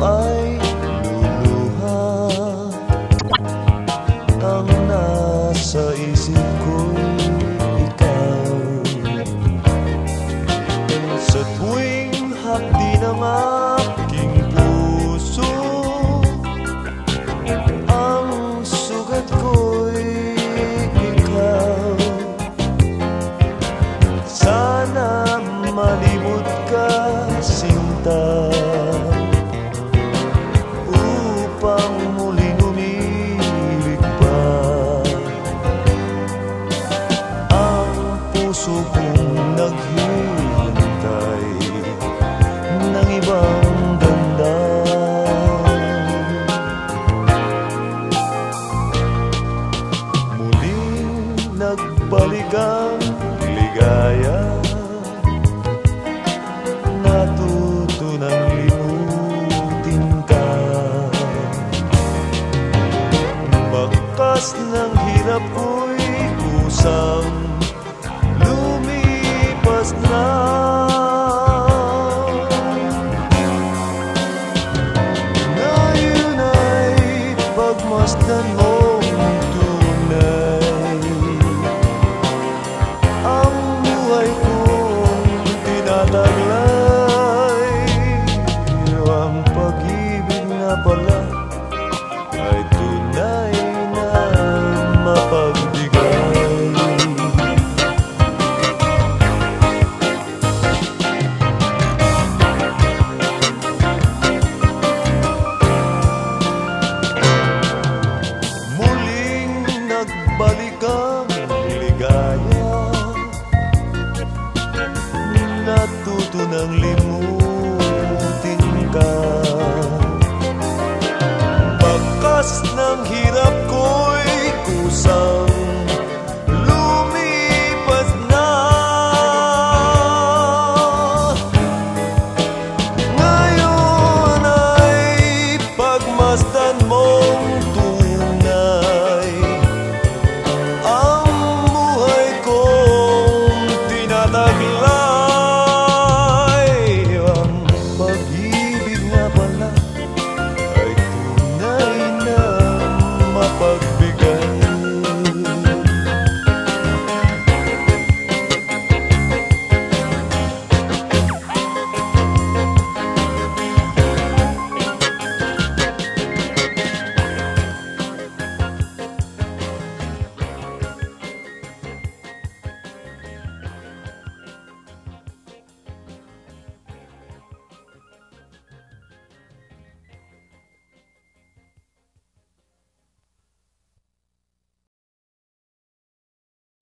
ay luluha. Ang nasa isip ko'y ikaw. Sa tuwing hapdi ng aking puso Ang sugat ko'y ikaw. Sana malimot ka sinta. Nagbalik ang ligaya. Natuto ng limutin ka. Bakas ng hirap ko'y kusang lumipas na na pala ay tunay na mapagbigay. Muling nagbalik ang ligaya Natuto ng limutin